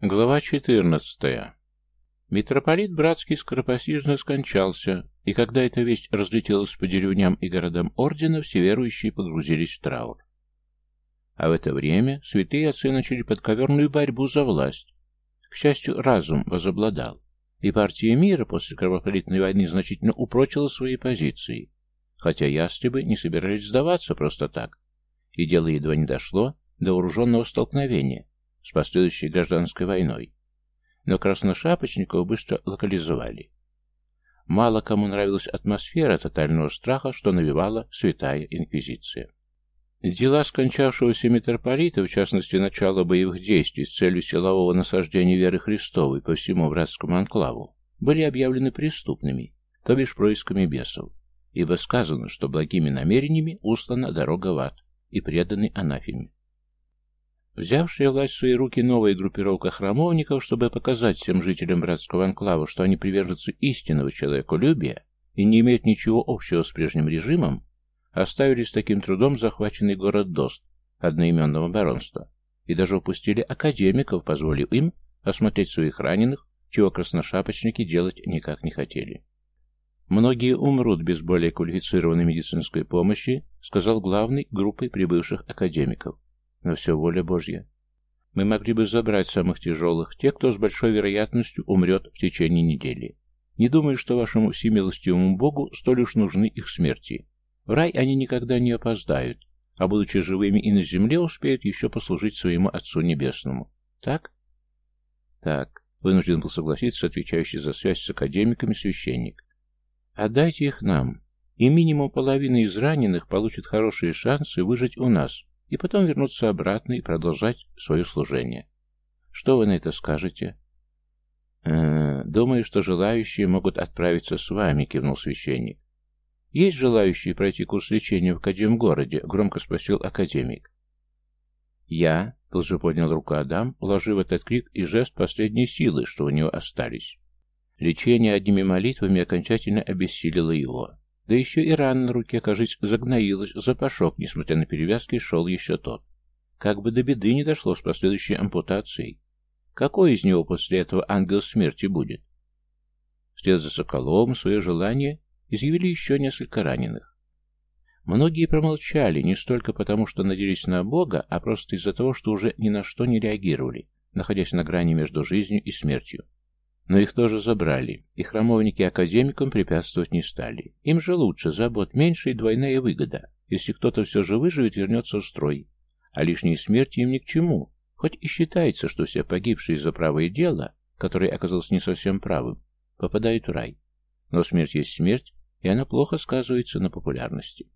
Глава 14. Митрополит Братский скоропостижно скончался, и когда эта весть разлетелась по деревням и городам ордена, все верующие погрузились в траур. А в это время святые отцы начали подковерную борьбу за власть. К счастью, разум возобладал, и партия мира после кровопролитной войны значительно упрочила свои позиции, хотя ястребы не собирались сдаваться просто так, и дело едва не дошло до вооруженного столкновения с последующей гражданской войной. Но красношапочников быстро локализовали. Мало кому нравилась атмосфера тотального страха, что навевала святая инквизиция. Дела скончавшегося митрополита, в частности начало боевых действий с целью силового насаждения веры Христовой по всему братскому анклаву, были объявлены преступными, то бишь происками бесов, ибо сказано, что благими намерениями услана дорога в ад и преданы анафеме. Взявшая власть в свои руки новая группировка храмовников, чтобы показать всем жителям братского анклава, что они приверженцы истинного человеколюбия и не имеют ничего общего с прежним режимом, оставили с таким трудом захваченный город Дост, одноименного баронства, и даже упустили академиков, позволив им осмотреть своих раненых, чего красношапочники делать никак не хотели. «Многие умрут без более квалифицированной медицинской помощи», сказал главный группой прибывших академиков но все воля Божья. Мы могли бы забрать самых тяжелых, те, кто с большой вероятностью умрет в течение недели. Не думаю, что вашему всемилостивому Богу столь уж нужны их смерти. В рай они никогда не опоздают, а, будучи живыми и на земле, успеют еще послужить своему Отцу Небесному. Так? Так, вынужден был согласиться отвечающий за связь с академиками священник. Отдайте их нам, и минимум половина из раненых получит хорошие шансы выжить у нас, и потом вернуться обратно и продолжать свое служение. Что вы на это скажете? «Э, «Думаю, что желающие могут отправиться с вами», — кивнул священник. «Есть желающие пройти курс лечения в Академгороде?» — громко спросил академик. «Я», — тут же поднял руку Адам, уложив этот крик и жест последней силы, что у него остались. Лечение одними молитвами окончательно обессилило его. Да еще и рана на руке, кажется, загноилась, запашок, несмотря на перевязки, шел еще тот. Как бы до беды не дошло с последующей ампутацией. Какой из него после этого ангел смерти будет? Вслед за Соколовым свое желание изъявили еще несколько раненых. Многие промолчали не столько потому, что надеялись на Бога, а просто из-за того, что уже ни на что не реагировали, находясь на грани между жизнью и смертью. Но их тоже забрали, и храмовники академикам препятствовать не стали. Им же лучше, забот меньше и двойная выгода. Если кто-то все же выживет, вернется в строй. А лишние смерти им ни к чему. Хоть и считается, что все погибшие за правое дело, которое оказалось не совсем правым, попадают в рай. Но смерть есть смерть, и она плохо сказывается на популярности.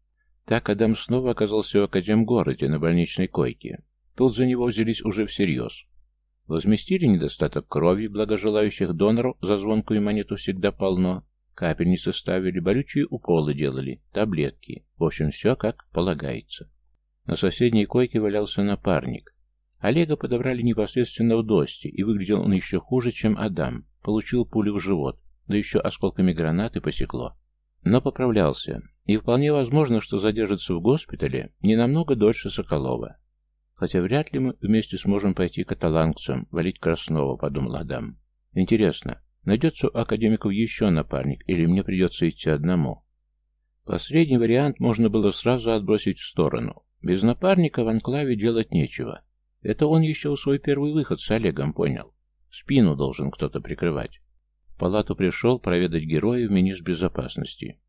Так Адам снова оказался в Академгороде на больничной койке. Тут за него взялись уже всерьез. Возместили недостаток крови, благожелающих доноров за звонкую монету всегда полно. Капельницы ставили, болючие уколы делали, таблетки. В общем, все как полагается. На соседней койке валялся напарник. Олега подобрали непосредственно в досте, и выглядел он еще хуже, чем Адам. Получил пулю в живот, да еще осколками гранаты посекло. Но поправлялся, и вполне возможно, что задержится в госпитале не намного дольше Соколова. Хотя вряд ли мы вместе сможем пойти к каталанцам, валить Краснова, подумал Адам. Интересно, найдется у академиков еще напарник, или мне придется идти одному? Последний вариант можно было сразу отбросить в сторону. Без напарника в анклаве делать нечего. Это он еще свой первый выход с Олегом понял. Спину должен кто-то прикрывать. В палату пришел проведать героев министр безопасности.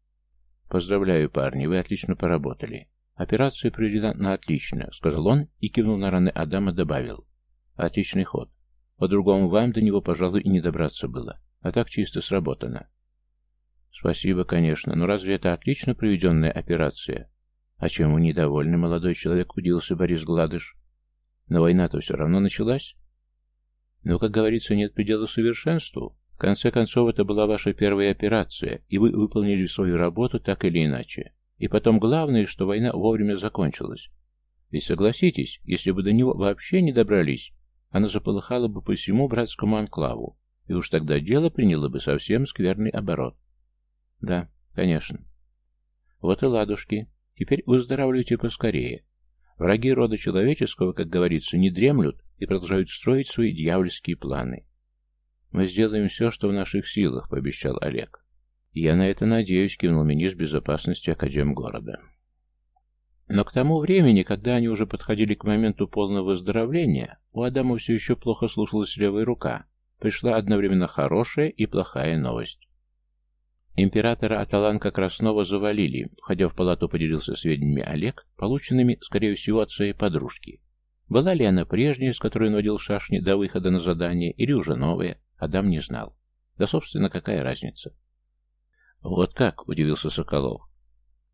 «Поздравляю, парни, вы отлично поработали. «Операция проведена на отлично», — сказал он и, кивнул на раны Адама, добавил. «Отличный ход. По-другому вам до него, пожалуй, и не добраться было. А так чисто сработано». «Спасибо, конечно, но разве это отлично проведенная операция?» «А чем вы недовольны, молодой человек?» — удивился Борис Гладыш. «Но война-то все равно началась». «Но, как говорится, нет предела совершенству. В конце концов, это была ваша первая операция, и вы выполнили свою работу так или иначе. И потом главное, что война вовремя закончилась. Ведь согласитесь, если бы до него вообще не добрались, она заполыхала бы по всему братскому анклаву, и уж тогда дело приняло бы совсем скверный оборот. Да, конечно. Вот и ладушки. Теперь выздоравливайте поскорее. Враги рода человеческого, как говорится, не дремлют и продолжают строить свои дьявольские планы. «Мы сделаем все, что в наших силах», — пообещал Олег. «Я на это надеюсь», — кивнул министр безопасности Академгорода. Но к тому времени, когда они уже подходили к моменту полного выздоровления, у Адама все еще плохо слушалась левая рука. Пришла одновременно хорошая и плохая новость. Императора Аталанка Краснова завалили. Входя в палату, поделился сведениями Олег, полученными, скорее всего, от своей подружки. Была ли она прежняя, с которой он водил шашни до выхода на задание, или уже новая, Адам не знал. Да, собственно, какая разница? «Вот как?» — удивился Соколов.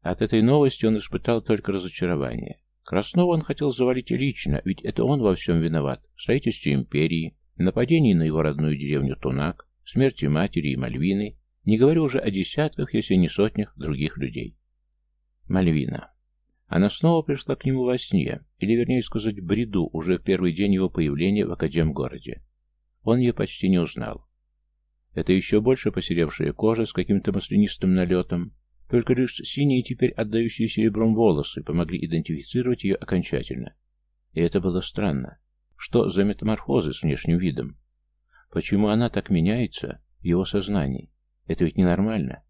От этой новости он испытал только разочарование. Краснова он хотел завалить лично, ведь это он во всем виноват. В строительстве империи, нападении на его родную деревню Тунак, смерти матери и Мальвины, не говорю уже о десятках, если не сотнях других людей. Мальвина. Она снова пришла к нему во сне, или, вернее сказать, бреду, уже в первый день его появления в Академгороде. Он ее почти не узнал. Это еще больше посеревшая кожа с каким-то маслянистым налетом, только лишь синие теперь отдающие серебром волосы помогли идентифицировать ее окончательно. И это было странно. Что за метаморфозы с внешним видом? Почему она так меняется в его сознании? Это ведь ненормально.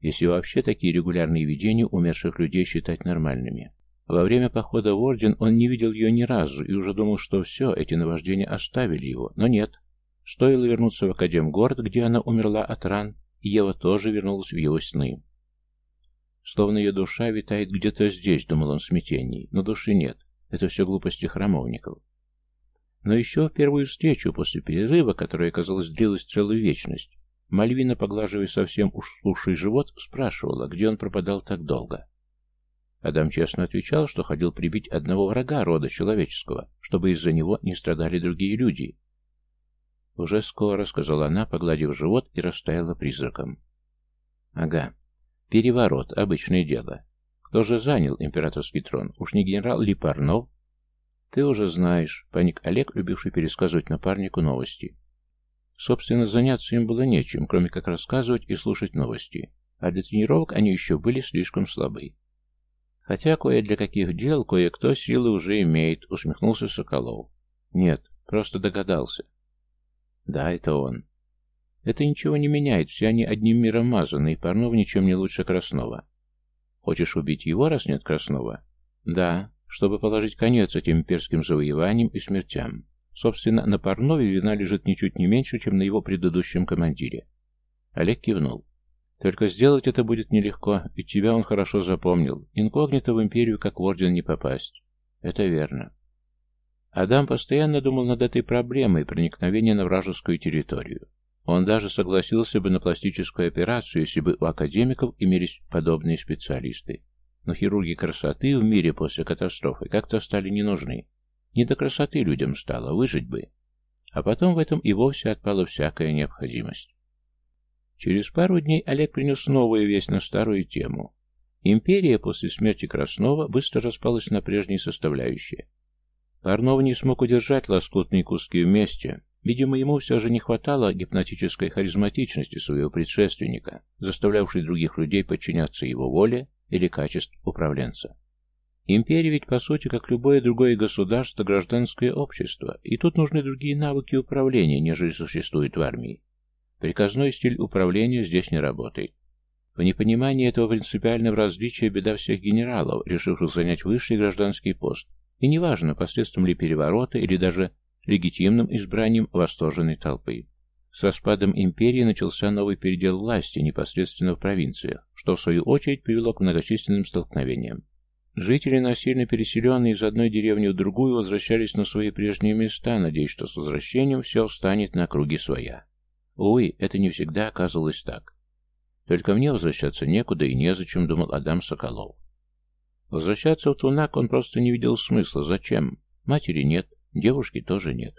Если вообще такие регулярные видения умерших людей считать нормальными. Во время похода в Орден он не видел ее ни разу и уже думал, что все, эти наваждения оставили его. Но нет. Стоило вернуться в Академгород, где она умерла от ран, и Ева тоже вернулась в его сны. Словно ее душа витает где-то здесь, думал он в смятении, но души нет. Это все глупости храмовников. Но еще в первую встречу после перерыва, которая, казалось, длилась целую вечность, Мальвина, поглаживая совсем уж слушай живот, спрашивала, где он пропадал так долго. Адам честно отвечал, что ходил прибить одного врага рода человеческого, чтобы из-за него не страдали другие люди. «Уже скоро», — сказала она, погладив живот и растаяла призраком. «Ага. Переворот — обычное дело. Кто же занял императорский трон? Уж не генерал ли Парнов?» «Ты уже знаешь», — паник Олег, любивший пересказывать напарнику новости. Собственно, заняться им было нечем, кроме как рассказывать и слушать новости, а для тренировок они еще были слишком слабы. Хотя кое для каких дел кое-кто силы уже имеет, усмехнулся Соколов. Нет, просто догадался. Да, это он. Это ничего не меняет, все они одним миром мазаны, и Парнов ничем не лучше Краснова. Хочешь убить его, раз нет Краснова? Да, чтобы положить конец этим имперским завоеваниям и смертям. Собственно, на Парнове вина лежит ничуть не меньше, чем на его предыдущем командире. Олег кивнул. Только сделать это будет нелегко, ведь тебя он хорошо запомнил. Инкогнито в империю, как в орден, не попасть. Это верно. Адам постоянно думал над этой проблемой проникновения на вражескую территорию. Он даже согласился бы на пластическую операцию, если бы у академиков имелись подобные специалисты. Но хирурги красоты в мире после катастрофы как-то стали не нужны. Не до красоты людям стало, выжить бы. А потом в этом и вовсе отпала всякая необходимость. Через пару дней Олег принес новую весть на старую тему. Империя после смерти Краснова быстро распалась на прежние составляющие. Парнов не смог удержать лоскутные куски вместе. Видимо, ему все же не хватало гипнотической харизматичности своего предшественника, заставлявшей других людей подчиняться его воле или качеств управленца. Империя ведь, по сути, как любое другое государство, гражданское общество, и тут нужны другие навыки управления, нежели существуют в армии. Приказной стиль управления здесь не работает. В непонимании этого принципиального различия беда всех генералов, решивших занять высший гражданский пост, и неважно, посредством ли переворота или даже легитимным избранием восторженной толпы. С распадом империи начался новый передел власти непосредственно в провинциях, что в свою очередь привело к многочисленным столкновениям. Жители, насильно переселенные из одной деревни в другую, возвращались на свои прежние места, надеясь, что с возвращением все встанет на круги своя. Увы, это не всегда оказывалось так. Только мне возвращаться некуда и незачем, думал Адам Соколов. Возвращаться в Тунак он просто не видел смысла. Зачем? Матери нет, девушки тоже нет.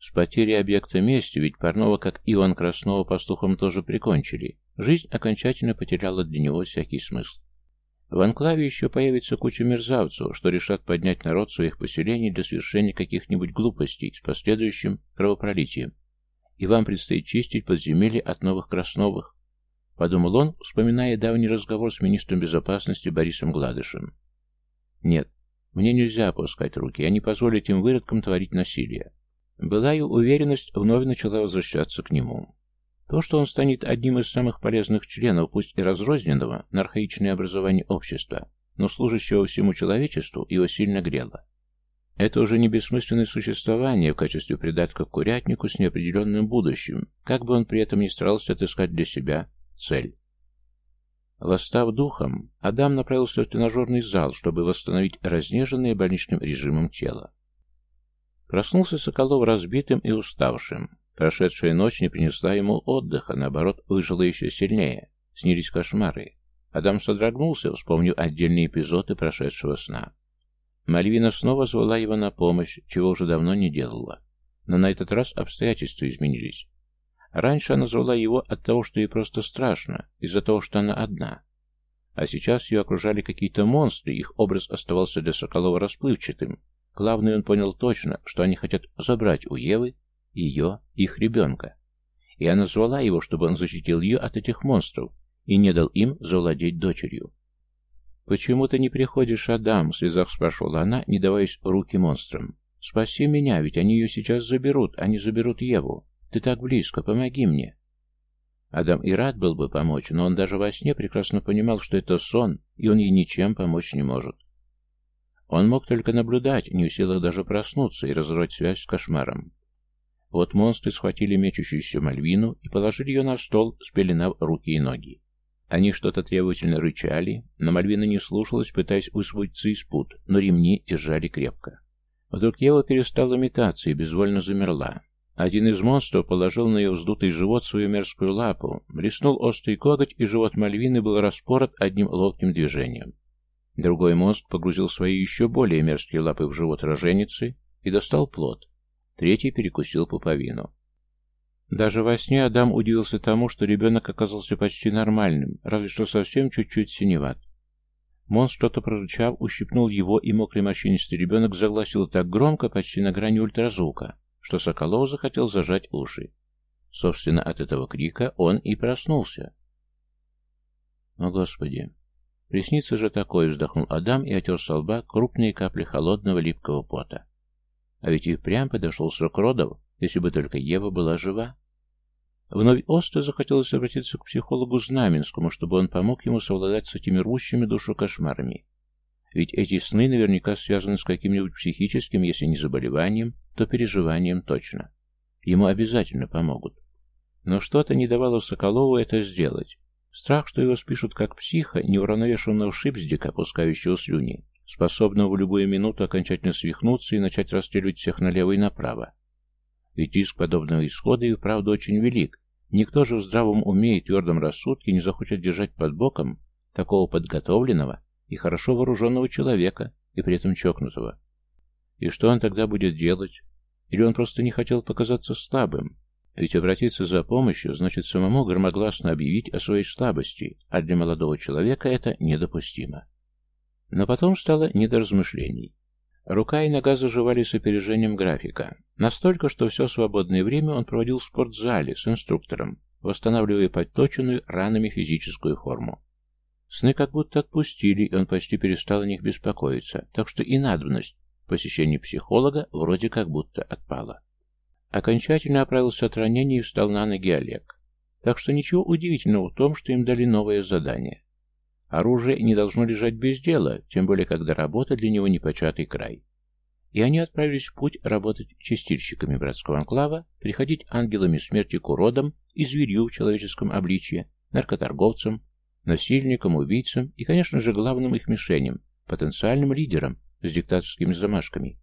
С потерей объекта мести, ведь Парнова, как Иван Краснова, по слухам, тоже прикончили. Жизнь окончательно потеряла для него всякий смысл. В анклаве еще появится куча мерзавцев, что решат поднять народ своих поселений для совершения каких-нибудь глупостей с последующим кровопролитием. И вам предстоит чистить подземелье от новых красновых. Подумал он, вспоминая давний разговор с министром безопасности Борисом Гладышем. Нет, Мне нельзя опускать руки, я не позволю этим выродкам творить насилие. Былая уверенность вновь начала возвращаться к нему. То, что он станет одним из самых полезных членов, пусть и разрозненного, на архаичное образование общества, но служащего всему человечеству, его сильно грело. Это уже не бессмысленное существование в качестве придатка к курятнику с неопределенным будущим, как бы он при этом ни старался отыскать для себя цель. Восстав духом, Адам направился в тренажерный зал, чтобы восстановить разнеженное больничным режимом тело. Проснулся Соколов разбитым и уставшим. Прошедшая ночь не принесла ему отдыха, наоборот, выжила еще сильнее. Снились кошмары. Адам содрогнулся, вспомнив отдельные эпизоды прошедшего сна. Мальвина снова звала его на помощь, чего уже давно не делала. Но на этот раз обстоятельства изменились. Раньше она звала его от того, что ей просто страшно, из-за того, что она одна. А сейчас ее окружали какие-то монстры, их образ оставался для Соколова расплывчатым. Главное, он понял точно, что они хотят забрать у Евы ее, их ребенка. И она звала его, чтобы он защитил ее от этих монстров и не дал им завладеть дочерью. «Почему ты не приходишь, Адам?» — в слезах спрашивала она, не даваясь руки монстрам. «Спаси меня, ведь они ее сейчас заберут, они заберут Еву. Ты так близко, помоги мне». Адам и рад был бы помочь, но он даже во сне прекрасно понимал, что это сон, и он ей ничем помочь не может. Он мог только наблюдать, не в силах даже проснуться и разорвать связь с кошмаром. Вот монстры схватили мечущуюся Мальвину и положили ее на стол, спеленав руки и ноги. Они что-то требовательно рычали, но Мальвина не слушалась, пытаясь высвободиться из пут, но ремни держали крепко. Вдруг Ева перестала метаться и безвольно замерла. Один из монстров положил на ее вздутый живот свою мерзкую лапу, блеснул острый коготь, и живот Мальвины был распорот одним ловким движением. Другой монстр погрузил свои еще более мерзкие лапы в живот роженицы и достал плод. Третий перекусил пуповину. Даже во сне Адам удивился тому, что ребенок оказался почти нормальным, разве что совсем чуть-чуть синеват. Монстр, что-то прорычав, ущипнул его, и мокрый морщинистый ребенок загласил так громко, почти на грани ультразвука, что Соколов захотел зажать уши. Собственно, от этого крика он и проснулся. «О, Господи!» «Приснится же такое!» — вздохнул Адам и отер со лба крупные капли холодного липкого пота. А ведь и впрямь подошел срок родов, если бы только Ева была жива. Вновь остро захотелось обратиться к психологу Знаменскому, чтобы он помог ему совладать с этими рвущими душу кошмарами. Ведь эти сны наверняка связаны с каким-нибудь психическим, если не заболеванием, то переживанием точно. Ему обязательно помогут. Но что-то не давало Соколову это сделать. Страх, что его спишут как психа, неуравновешенного шипздика, пускающего слюни, способного в любую минуту окончательно свихнуться и начать расстреливать всех налево и направо. Ведь риск подобного исхода и вправду очень велик. Никто же в здравом уме и твердом рассудке не захочет держать под боком такого подготовленного и хорошо вооруженного человека, и при этом чокнутого. И что он тогда будет делать? Или он просто не хотел показаться слабым? Ведь обратиться за помощью значит самому громогласно объявить о своей слабости, а для молодого человека это недопустимо. Но потом стало не до размышлений. Рука и нога заживали с опережением графика. Настолько, что все свободное время он проводил в спортзале с инструктором, восстанавливая подточенную ранами физическую форму. Сны как будто отпустили, и он почти перестал о них беспокоиться, так что и надобность посещения психолога вроде как будто отпала. Окончательно оправился от ранения и встал на ноги Олег. Так что ничего удивительного в том, что им дали новое задание. Оружие не должно лежать без дела, тем более, когда работа для него непочатый край. И они отправились в путь работать чистильщиками братского анклава, приходить ангелами смерти к уродам и зверью в человеческом обличье, наркоторговцам, насильникам, убийцам и, конечно же, главным их мишеням, потенциальным лидерам с диктаторскими замашками,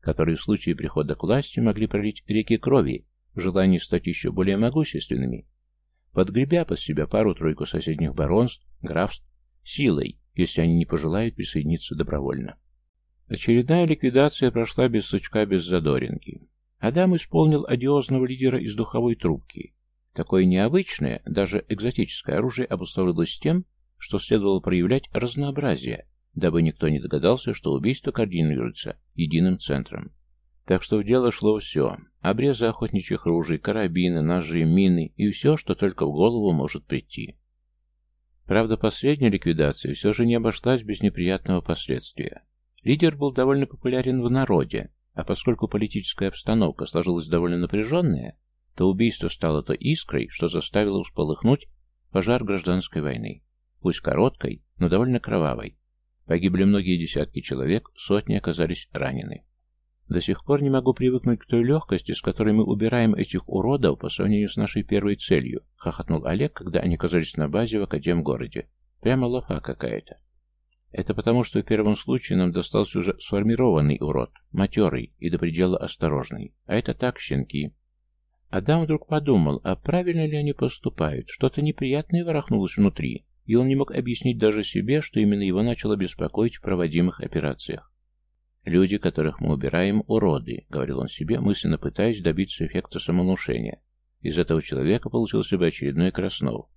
которые в случае прихода к власти могли пролить реки крови в желании стать еще более могущественными подгребя под себя пару-тройку соседних баронств, графств, силой, если они не пожелают присоединиться добровольно. Очередная ликвидация прошла без сучка, без задоринки. Адам исполнил одиозного лидера из духовой трубки. Такое необычное, даже экзотическое оружие обусловилось тем, что следовало проявлять разнообразие, дабы никто не догадался, что убийство координируется единым центром. Так что в дело шло все. Обрезы охотничьих ружей, карабины, ножи, мины и все, что только в голову может прийти. Правда, последняя ликвидация все же не обошлась без неприятного последствия. Лидер был довольно популярен в народе, а поскольку политическая обстановка сложилась довольно напряженная, то убийство стало то искрой, что заставило всполыхнуть пожар гражданской войны. Пусть короткой, но довольно кровавой. Погибли многие десятки человек, сотни оказались ранены. До сих пор не могу привыкнуть к той легкости, с которой мы убираем этих уродов по сравнению с нашей первой целью, хохотнул Олег, когда они оказались на базе в Академгороде. Прямо лоха какая-то. Это потому, что в первом случае нам достался уже сформированный урод, матерый и до предела осторожный. А это так, щенки. Адам вдруг подумал, а правильно ли они поступают? Что-то неприятное ворохнулось внутри, и он не мог объяснить даже себе, что именно его начало беспокоить в проводимых операциях. «Люди, которых мы убираем, уроды», — говорил он себе, мысленно пытаясь добиться эффекта самовнушения. Из этого человека получился бы очередной Краснов.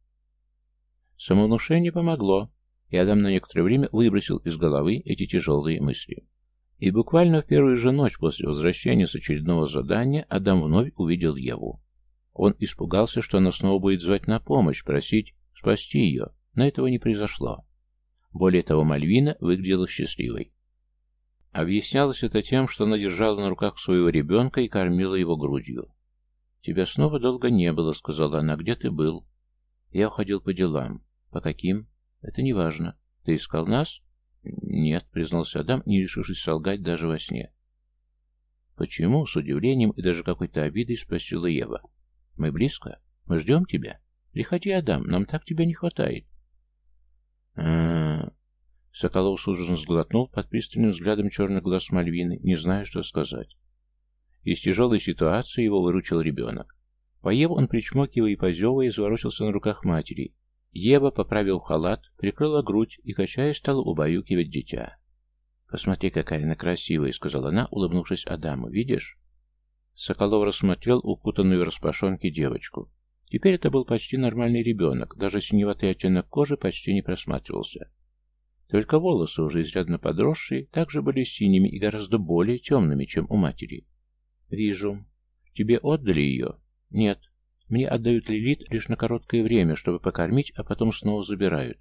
Самовнушение помогло, и Адам на некоторое время выбросил из головы эти тяжелые мысли. И буквально в первую же ночь после возвращения с очередного задания Адам вновь увидел Еву. Он испугался, что она снова будет звать на помощь, просить спасти ее, но этого не произошло. Более того, Мальвина выглядела счастливой. Объяснялось это тем, что она держала на руках своего ребенка и кормила его грудью. «Тебя снова долго не было», — сказала она. «Где ты был?» «Я уходил по делам». «По каким?» «Это не важно. Ты искал нас?» «Нет», — признался Адам, не решившись солгать даже во сне. «Почему?» — с удивлением и даже какой-то обидой спросила Ева. «Мы близко? Мы ждем тебя? Приходи, Адам, нам так тебя не хватает». «А-а-а...» Соколов судорожно сглотнул под пристальным взглядом черных глаз Мальвины, не зная, что сказать. Из тяжелой ситуации его выручил ребенок. Поев, он, причмокивая и позевывая, заворочился на руках матери. Ева, поправил халат, прикрыла грудь и, качая, стала убаюкивать дитя. «Посмотри, какая она красивая», — сказала она, улыбнувшись Адаму. «Видишь?» Соколов рассмотрел укутанную в распашонки девочку. Теперь это был почти нормальный ребенок, даже синеватый оттенок кожи почти не просматривался. Только волосы, уже изрядно подросшие, также были синими и гораздо более темными, чем у матери. «Вижу. Тебе отдали ее?» «Нет. Мне отдают Лилит лишь на короткое время, чтобы покормить, а потом снова забирают».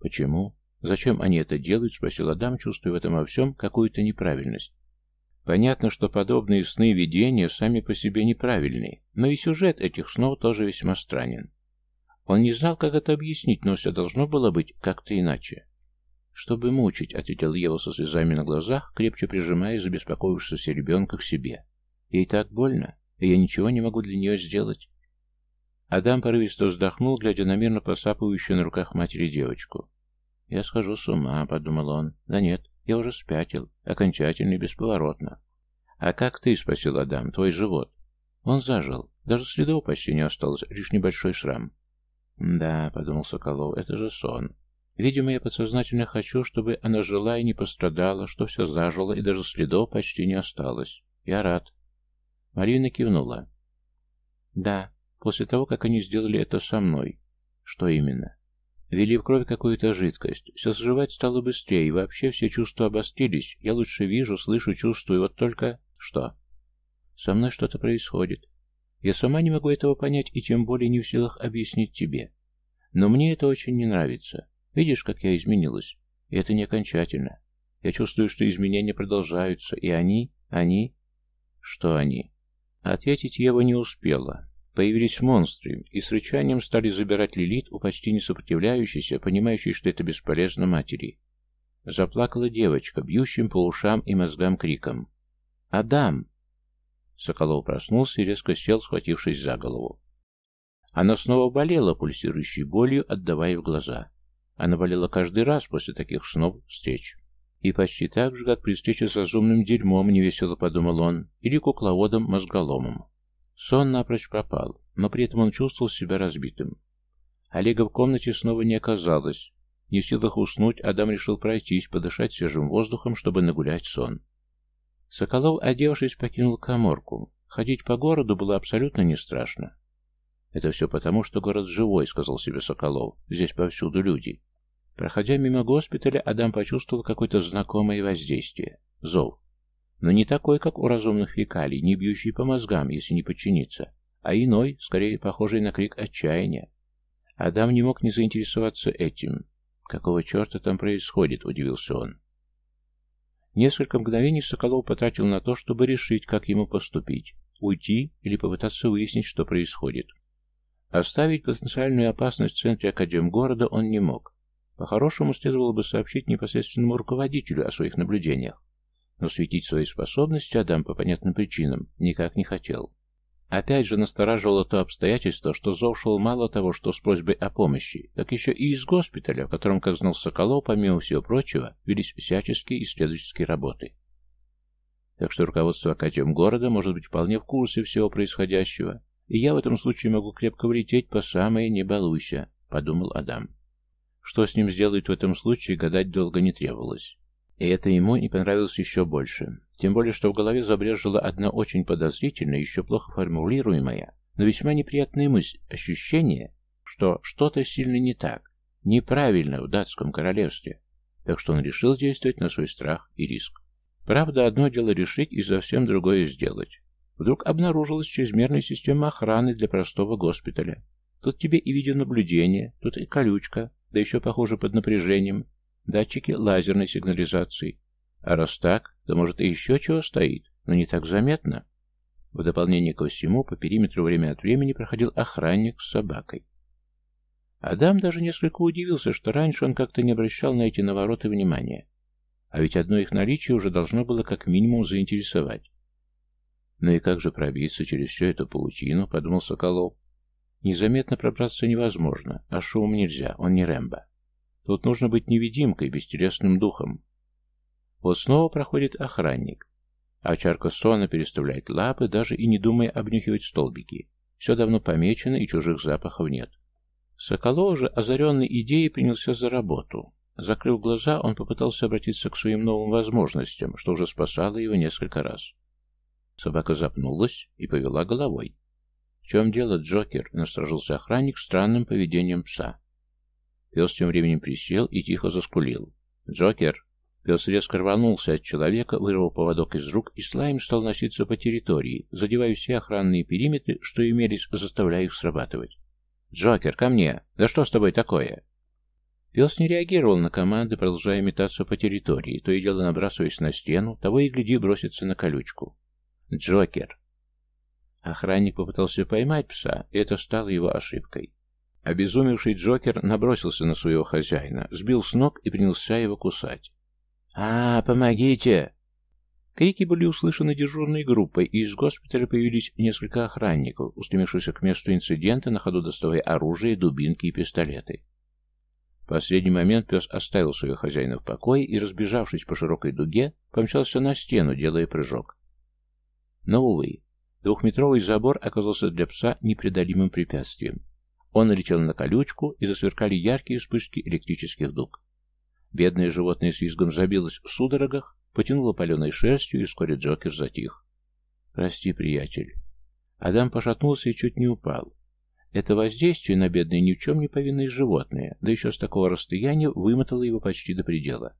«Почему? Зачем они это делают?» — спросил Адам, чувствуя в этом во всем какую-то неправильность. Понятно, что подобные сны и видения сами по себе неправильные, но и сюжет этих снов тоже весьма странен. Он не знал, как это объяснить, но все должно было быть как-то иначе. «Чтобы мучить», — ответил Ева со слезами на глазах, крепче прижимая забеспокоившегося ребенка к себе. «Ей так больно, и я ничего не могу для нее сделать». Адам порывисто вздохнул, глядя на мирно посапывающую на руках матери девочку. «Я схожу с ума», — подумал он. «Да нет, я уже спятил, окончательно и бесповоротно». «А как ты?» — спросил Адам. «Твой живот?» Он зажил. Даже следов почти не осталось, лишь небольшой шрам. «Да», — подумал Соколов, — «это же сон. Видимо, я подсознательно хочу, чтобы она жила и не пострадала, что все зажило, и даже следов почти не осталось. Я рад. Марина кивнула. Да, после того, как они сделали это со мной. Что именно? Ввели в кровь какую-то жидкость. Все заживать стало быстрее, и вообще все чувства обострились. Я лучше вижу, слышу, чувствую, вот только... Что? Со мной что-то происходит. Я сама не могу этого понять, и тем более не в силах объяснить тебе. Но мне это очень не нравится. Видишь, как я изменилась? И это не окончательно. Я чувствую, что изменения продолжаются, и они, они... Что они? Ответить Ева не успела. Появились монстры, и с рычанием стали забирать Лилит у почти не сопротивляющейся, понимающей, что это бесполезно матери. Заплакала девочка, бьющим по ушам и мозгам криком. «Адам!» Соколов проснулся и резко сел, схватившись за голову. Она снова болела, пульсирующей болью, отдавая в глаза. Она болела каждый раз после таких снов встреч. И почти так же, как при встрече с разумным дерьмом, невесело подумал он, или кукловодом-мозголомом. Сон напрочь пропал, но при этом он чувствовал себя разбитым. Олега в комнате снова не оказалось. Не в силах уснуть, Адам решил пройтись, подышать свежим воздухом, чтобы нагулять сон. Соколов, одевшись, покинул коморку. Ходить по городу было абсолютно не страшно. «Это все потому, что город живой», — сказал себе Соколов. «Здесь повсюду люди. Проходя мимо госпиталя, Адам почувствовал какое-то знакомое воздействие. Зов. Но не такой, как у разумных фекалий, не бьющий по мозгам, если не подчиниться, а иной, скорее похожий на крик отчаяния. Адам не мог не заинтересоваться этим. «Какого черта там происходит?» — удивился он. Несколько мгновений Соколов потратил на то, чтобы решить, как ему поступить. Уйти или попытаться выяснить, что происходит. Оставить потенциальную опасность в центре Академгорода он не мог. По-хорошему, следовало бы сообщить непосредственному руководителю о своих наблюдениях. Но светить свои способности Адам по понятным причинам никак не хотел. Опять же настораживало то обстоятельство, что Зов шел мало того, что с просьбой о помощи, так еще и из госпиталя, в котором, как знал Соколов, помимо всего прочего, велись всяческие исследовательские работы. Так что руководство Академ города может быть вполне в курсе всего происходящего, и я в этом случае могу крепко влететь по самое «не балуйся», — подумал Адам. Что с ним сделают в этом случае, гадать долго не требовалось. И это ему не понравилось еще больше. Тем более, что в голове забрежила одна очень подозрительная, еще плохо формулируемая, но весьма неприятная мысль, ощущение, что что-то сильно не так, неправильно в датском королевстве. Так что он решил действовать на свой страх и риск. Правда, одно дело решить и совсем другое сделать. Вдруг обнаружилась чрезмерная система охраны для простого госпиталя. Тут тебе и видеонаблюдение, тут и колючка, да еще, похоже, под напряжением, датчики лазерной сигнализации. А раз так, то, может, и еще чего стоит, но не так заметно. В дополнение ко всему, по периметру время от времени проходил охранник с собакой. Адам даже несколько удивился, что раньше он как-то не обращал на эти навороты внимания. А ведь одно их наличие уже должно было как минимум заинтересовать. Ну и как же пробиться через всю эту паутину, подумал Соколов. Незаметно пробраться невозможно, а шумом нельзя, он не Рэмбо. Тут нужно быть невидимкой, бестелесным духом. Вот снова проходит охранник. А чарка сона переставляет лапы, даже и не думая обнюхивать столбики. Все давно помечено, и чужих запахов нет. Соколов же, озаренный идеей, принялся за работу. Закрыв глаза, он попытался обратиться к своим новым возможностям, что уже спасало его несколько раз. Собака запнулась и повела головой. «В чем дело, Джокер?» — насторожился охранник странным поведением пса. Пес тем временем присел и тихо заскулил. «Джокер!» Пес резко рванулся от человека, вырвал поводок из рук и слаем стал носиться по территории, задевая все охранные периметры, что имелись, заставляя их срабатывать. «Джокер, ко мне! Да что с тобой такое?» Пес не реагировал на команды, продолжая метаться по территории, то и дело набрасываясь на стену, того и гляди бросится на колючку. «Джокер!» Охранник попытался поймать пса, и это стало его ошибкой. Обезумевший Джокер набросился на своего хозяина, сбил с ног и принялся его кусать. «А, помогите!» Крики были услышаны дежурной группой, и из госпиталя появились несколько охранников, устремившихся к месту инцидента, на ходу доставая оружие, дубинки и пистолеты. В последний момент пес оставил своего хозяина в покое и, разбежавшись по широкой дуге, помчался на стену, делая прыжок. Но, увы, двухметровый забор оказался для пса непреодолимым препятствием. Он налетел на колючку, и засверкали яркие вспышки электрических дуг. Бедное животное с визгом забилось в судорогах, потянуло паленой шерстью, и вскоре Джокер затих. «Прости, приятель». Адам пошатнулся и чуть не упал. Это воздействие на бедное ни в чем не повинное животное, да еще с такого расстояния, вымотало его почти до предела.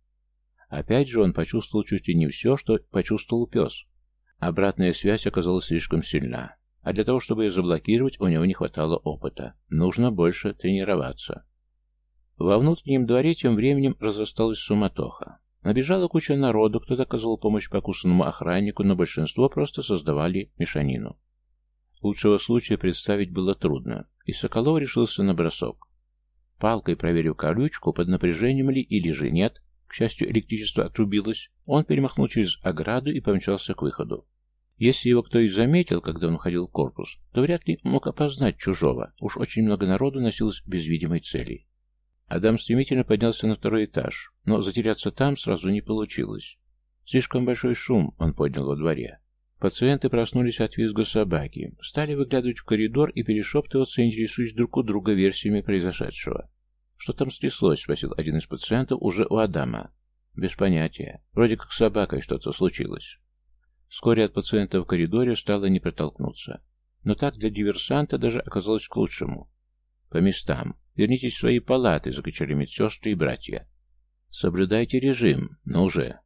Опять же он почувствовал чуть ли не все, что почувствовал пес. Обратная связь оказалась слишком сильна. А для того, чтобы ее заблокировать, у него не хватало опыта. Нужно больше тренироваться. Во внутреннем дворе тем временем разосталась суматоха. Набежала куча народу, кто-то оказывал помощь покусанному охраннику, но большинство просто создавали мешанину. Лучшего случая представить было трудно, и Соколов решился на бросок. Палкой проверив колючку, под напряжением ли или же нет, к счастью, электричество отрубилось, он перемахнул через ограду и помчался к выходу. Если его кто и заметил, когда он ходил в корпус, то вряд ли мог опознать чужого, уж очень много народу носилось без видимой цели. Адам стремительно поднялся на второй этаж, но затеряться там сразу не получилось. Слишком большой шум он поднял во дворе. Пациенты проснулись от визга собаки, стали выглядывать в коридор и перешептываться, интересуясь друг у друга версиями произошедшего. «Что там стряслось?» — спросил один из пациентов уже у Адама. «Без понятия. Вроде как с собакой что-то случилось». Вскоре от пациента в коридоре стало не протолкнуться. Но так для диверсанта даже оказалось к лучшему. «По местам. Вернитесь в свои палаты», — закричали медсестры и братья. «Соблюдайте режим, но уже».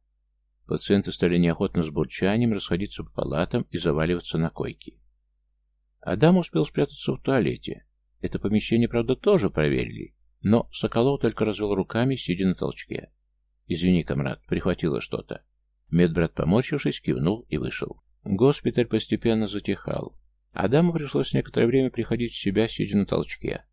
Пациенты стали неохотно с бурчанием расходиться по палатам и заваливаться на койки. Адам успел спрятаться в туалете. Это помещение, правда, тоже проверили, но Соколов только развел руками, сидя на толчке. «Извини, комрад, прихватило что-то». Медбрат, поморщившись, кивнул и вышел. Госпиталь постепенно затихал. Адаму пришлось некоторое время приходить в себя, сидя на толчке.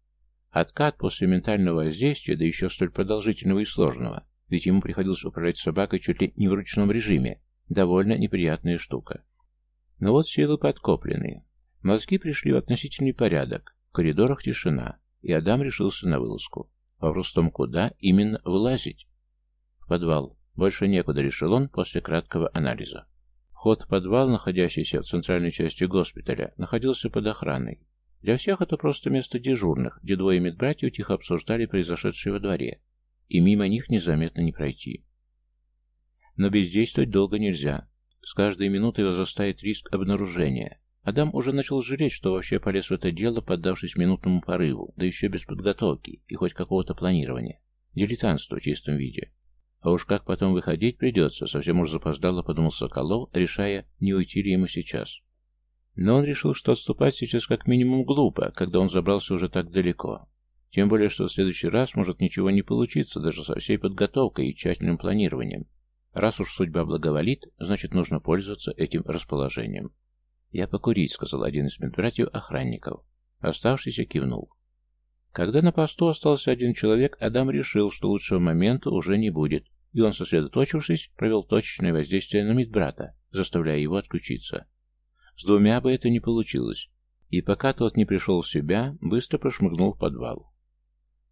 Откат после ментального воздействия, да еще столь продолжительного и сложного, ведь ему приходилось управлять собакой чуть ли не в ручном режиме, довольно неприятная штука. Но вот силы подкоплены. Мозги пришли в относительный порядок, в коридорах тишина, и Адам решился на вылазку. Вопрос в том, куда именно вылазить. В подвал. Больше некуда, решил он после краткого анализа. Вход в подвал, находящийся в центральной части госпиталя, находился под охраной. Для всех это просто место дежурных, где двое медбратьев тихо обсуждали произошедшее во дворе, и мимо них незаметно не пройти. Но бездействовать долго нельзя. С каждой минутой возрастает риск обнаружения. Адам уже начал жалеть, что вообще полез в это дело, поддавшись минутному порыву, да еще без подготовки и хоть какого-то планирования. Дилетантство в чистом виде. А уж как потом выходить придется, совсем уж запоздало, подумал Соколов, решая, не уйти ли ему сейчас. Но он решил, что отступать сейчас как минимум глупо, когда он забрался уже так далеко. Тем более, что в следующий раз может ничего не получиться, даже со всей подготовкой и тщательным планированием. Раз уж судьба благоволит, значит нужно пользоваться этим расположением. «Я покурить», — сказал один из медбратьев охранников. Оставшийся кивнул. Когда на посту остался один человек, Адам решил, что лучшего момента уже не будет, и он, сосредоточившись, провел точечное воздействие на медбрата, заставляя его отключиться. С двумя бы это не получилось, и пока тот не пришел в себя, быстро прошмыгнул в подвал.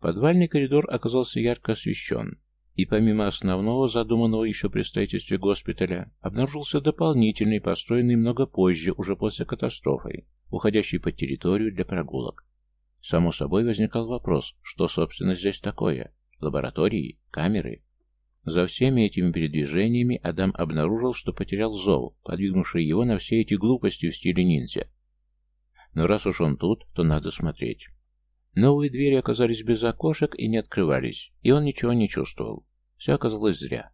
Подвальный коридор оказался ярко освещен, и помимо основного, задуманного еще при строительстве госпиталя, обнаружился дополнительный, построенный много позже, уже после катастрофы, уходящий под территорию для прогулок. Само собой возникал вопрос, что, собственно, здесь такое? Лаборатории? Камеры? За всеми этими передвижениями Адам обнаружил, что потерял зов, подвигнувший его на все эти глупости в стиле ниндзя. Но раз уж он тут, то надо смотреть. Новые двери оказались без окошек и не открывались, и он ничего не чувствовал. Все оказалось зря.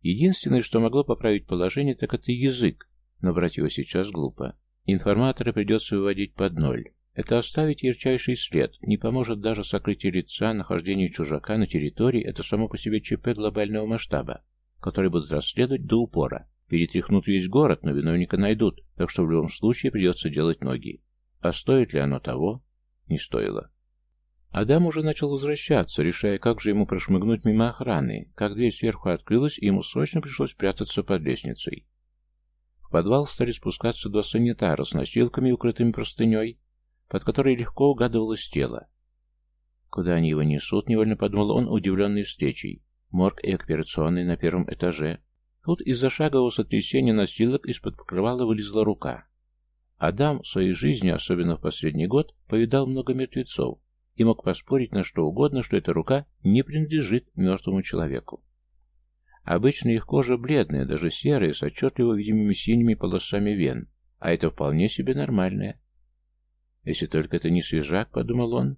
Единственное, что могло поправить положение, так это язык, но брать его сейчас глупо. Информатора придется выводить под ноль. Это оставить ярчайший след, не поможет даже сокрытие лица, нахождение чужака на территории, это само по себе ЧП глобального масштаба, который будут расследовать до упора. Перетряхнут весь город, но виновника найдут, так что в любом случае придется делать ноги. А стоит ли оно того? Не стоило. Адам уже начал возвращаться, решая, как же ему прошмыгнуть мимо охраны, как дверь сверху открылась, и ему срочно пришлось прятаться под лестницей. В подвал стали спускаться два санитара с носилками, укрытыми простыней, под которой легко угадывалось тело. Куда они его несут, невольно подумал он, удивленный встречей. Морг и операционный на первом этаже. Тут из-за шагового сотрясения носилок из-под покрывала вылезла рука. Адам в своей жизни, особенно в последний год, повидал много мертвецов, и мог поспорить на что угодно, что эта рука не принадлежит мертвому человеку. Обычно их кожа бледная, даже серая, с отчетливо видимыми синими полосами вен, а это вполне себе нормальное. Если только это не свежак, подумал он.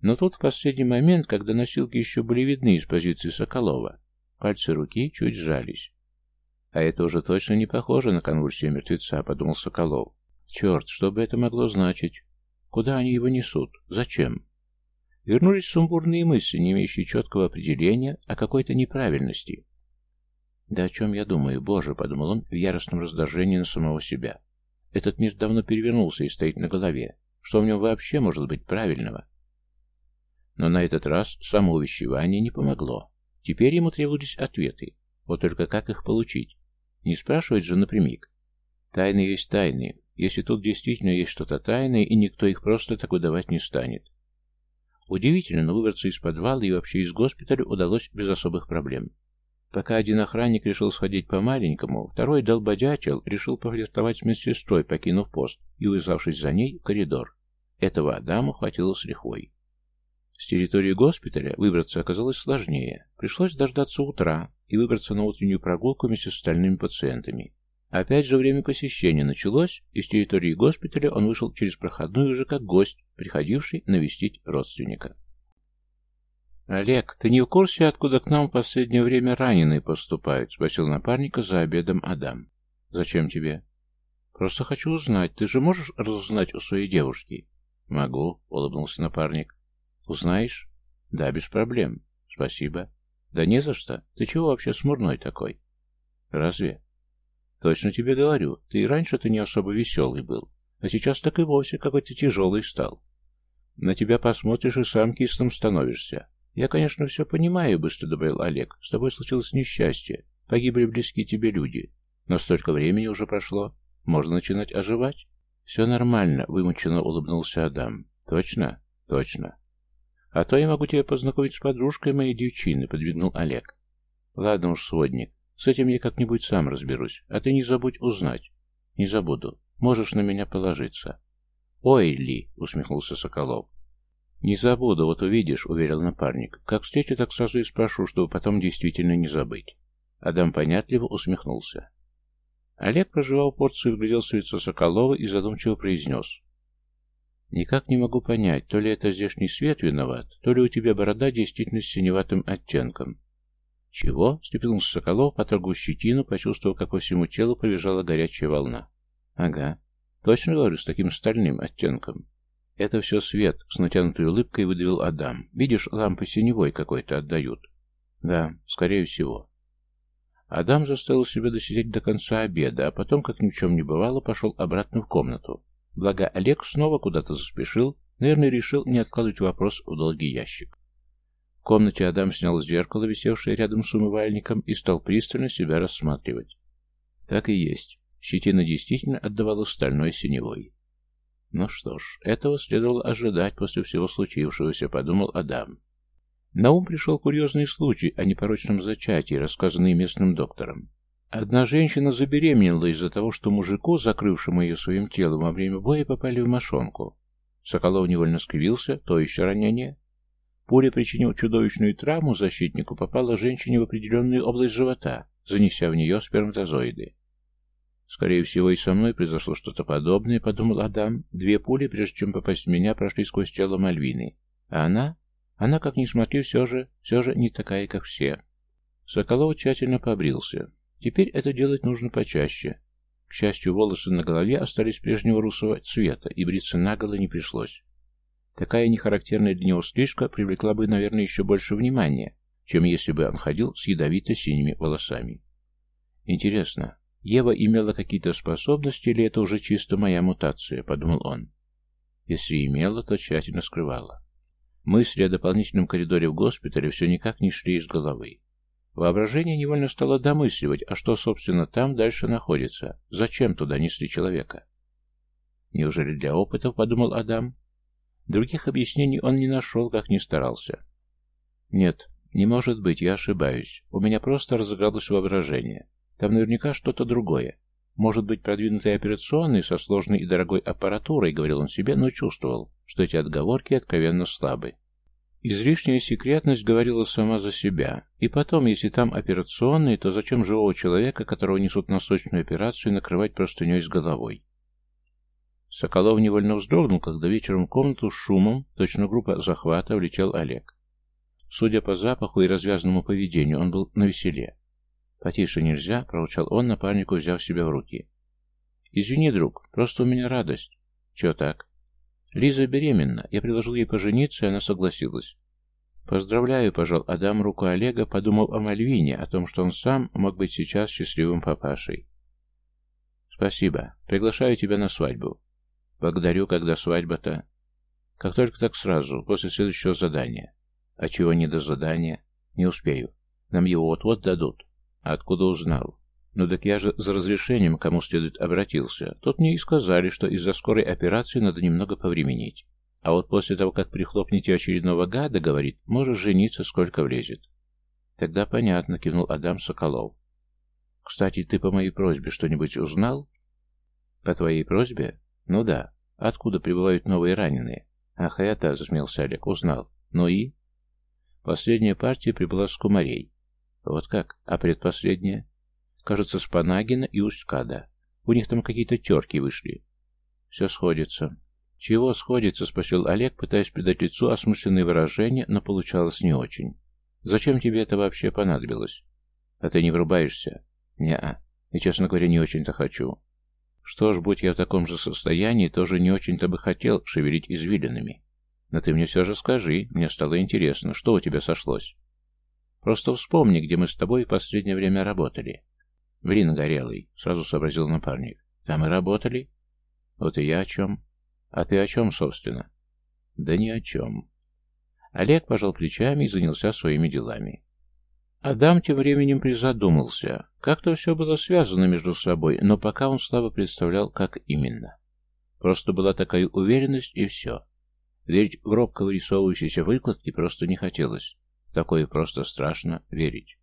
Но тут в последний момент, когда носилки еще были видны из позиции Соколова, пальцы руки чуть сжались. А это уже точно не похоже на конвульсию мертвеца, подумал Соколов. Черт, что бы это могло значить? Куда они его несут? Зачем? Вернулись сумбурные мысли, не имеющие четкого определения о какой-то неправильности. «Да о чем я думаю, Боже!» — подумал он в яростном раздражении на самого себя. «Этот мир давно перевернулся и стоит на голове. Что в нем вообще может быть правильного?» Но на этот раз самоувещевание не помогло. Теперь ему требовались ответы. Вот только как их получить? Не спрашивать же напрямик. Тайны есть тайны, если тут действительно есть что-то тайное, и никто их просто так выдавать не станет. Удивительно, но выбраться из подвала и вообще из госпиталя удалось без особых проблем. Пока один охранник решил сходить по-маленькому, второй долбодятел решил пофлиртовать с медсестрой, покинув пост и увязавшись за ней в коридор. Этого Адаму хватило с лихвой. С территории госпиталя выбраться оказалось сложнее. Пришлось дождаться утра и выбраться на утреннюю прогулку вместе с остальными пациентами. Опять же время посещения началось, и с территории госпиталя он вышел через проходную уже как гость, приходивший навестить родственника. «Олег, ты не в курсе, откуда к нам в последнее время раненые поступают?» — спросил напарника за обедом Адам. «Зачем тебе?» «Просто хочу узнать. Ты же можешь разузнать у своей девушки?» «Могу», — улыбнулся напарник. «Узнаешь?» «Да, без проблем. Спасибо». «Да не за что. Ты чего вообще смурной такой?» Разве? Точно тебе говорю, ты и раньше-то не особо веселый был, а сейчас так и вовсе какой-то тяжелый стал. На тебя посмотришь и сам кислым становишься. Я, конечно, все понимаю, быстро добавил Олег. С тобой случилось несчастье. Погибли близкие тебе люди. Но столько времени уже прошло. Можно начинать оживать. Все нормально, вымученно улыбнулся Адам. Точно? Точно. А то я могу тебя познакомить с подружкой моей девчины, подвигнул Олег. Ладно уж, сводник. С этим я как-нибудь сам разберусь. А ты не забудь узнать. Не забуду. Можешь на меня положиться. Ой, Ли, усмехнулся Соколов. «Не забуду, вот увидишь», — уверил напарник. «Как встречу, так сразу и спрошу, чтобы потом действительно не забыть». Адам понятливо усмехнулся. Олег проживал порцию, вгляделся в лицо Соколова и задумчиво произнес. «Никак не могу понять, то ли это здешний свет виноват, то ли у тебя борода действительно с синеватым оттенком». «Чего?» — степенулся Соколов, потрогал щетину, почувствовав, как по всему телу побежала горячая волна. «Ага. Точно говорю, с таким стальным оттенком. «Это все свет», — с натянутой улыбкой выдавил Адам. «Видишь, лампы синевой какой-то отдают». «Да, скорее всего». Адам заставил себя досидеть до конца обеда, а потом, как ни в чем не бывало, пошел обратно в комнату. Благо, Олег снова куда-то заспешил, наверное, решил не откладывать вопрос в долгий ящик. В комнате Адам снял зеркало, висевшее рядом с умывальником, и стал пристально себя рассматривать. Так и есть. Щетина действительно отдавала стальной синевой. Ну что ж, этого следовало ожидать после всего случившегося, подумал Адам. На ум пришел курьезный случай о непорочном зачатии, рассказанный местным доктором. Одна женщина забеременела из-за того, что мужику, закрывшему ее своим телом во время боя, попали в мошонку. Соколов невольно скривился, то еще ранение. Пуля причинил чудовищную травму защитнику, попала женщине в определенную область живота, занеся в нее сперматозоиды. Скорее всего, и со мной произошло что-то подобное, подумал Адам. Две пули, прежде чем попасть в меня, прошли сквозь тело Мальвины. А она? Она, как ни смотри, все же, все же не такая, как все. Соколов тщательно побрился. Теперь это делать нужно почаще. К счастью, волосы на голове остались прежнего русого цвета, и бриться наголо не пришлось. Такая нехарактерная для него стрижка привлекла бы, наверное, еще больше внимания, чем если бы он ходил с ядовито-синими волосами. Интересно, Ева имела какие-то способности, или это уже чисто моя мутация, подумал он. Если имела, то тщательно скрывала. Мысли о дополнительном коридоре в госпитале все никак не шли из головы. Воображение невольно стало домысливать, а что, собственно, там дальше находится, зачем туда несли человека. Неужели для опытов, подумал Адам? Других объяснений он не нашел, как ни старался. Нет, не может быть, я ошибаюсь. У меня просто разыгралось воображение. Там наверняка что-то другое. Может быть, продвинутые операционные со сложной и дорогой аппаратурой, говорил он себе, но чувствовал, что эти отговорки откровенно слабы. Излишняя секретность говорила сама за себя. И потом, если там операционные, то зачем живого человека, которого несут на сочную операцию, накрывать простыней с головой? Соколов невольно вздрогнул, когда вечером в комнату с шумом, точно группа захвата, влетел Олег. Судя по запаху и развязанному поведению, он был навеселе. «Потише нельзя», — проворчал он, напарнику взяв себя в руки. «Извини, друг, просто у меня радость». «Чего так?» «Лиза беременна. Я предложил ей пожениться, и она согласилась». «Поздравляю», — пожал Адам руку Олега, подумал о Мальвине, о том, что он сам мог быть сейчас счастливым папашей. «Спасибо. Приглашаю тебя на свадьбу». «Благодарю, когда свадьба-то?» «Как только так сразу, после следующего задания». «А чего не до задания?» «Не успею. Нам его вот-вот дадут». Откуда узнал? Ну так я же за разрешением кому следует обратился. Тут мне и сказали, что из-за скорой операции надо немного повременить. А вот после того, как прихлопнете очередного гада, говорит, можешь жениться, сколько влезет. Тогда понятно, кивнул Адам Соколов. Кстати, ты по моей просьбе что-нибудь узнал? По твоей просьбе? Ну да. Откуда прибывают новые раненые? Ах, это, засмеялся Олег, узнал. Ну и? Последняя партия прибыла с кумарей. Вот как? А предпоследняя? Кажется, с Панагина и Усть-Када. У них там какие-то терки вышли. Все сходится. Чего сходится? Спросил Олег, пытаясь придать лицу осмысленные выражения, но получалось не очень. Зачем тебе это вообще понадобилось? А ты не врубаешься? Не-а. И, честно говоря, не очень-то хочу. Что ж, будь я в таком же состоянии, тоже не очень-то бы хотел шевелить извилинами. Но ты мне все же скажи, мне стало интересно, что у тебя сошлось? Просто вспомни, где мы с тобой в последнее время работали. Блин, горелый, сразу сообразил напарник. Там и работали? Вот и я о чем. А ты о чем, собственно? Да ни о чем. Олег пожал плечами и занялся своими делами. Адам тем временем призадумался. Как-то все было связано между собой, но пока он слабо представлял, как именно. Просто была такая уверенность, и все. Верить в робко вырисовывающиеся выкладки просто не хотелось. Такое просто страшно верить.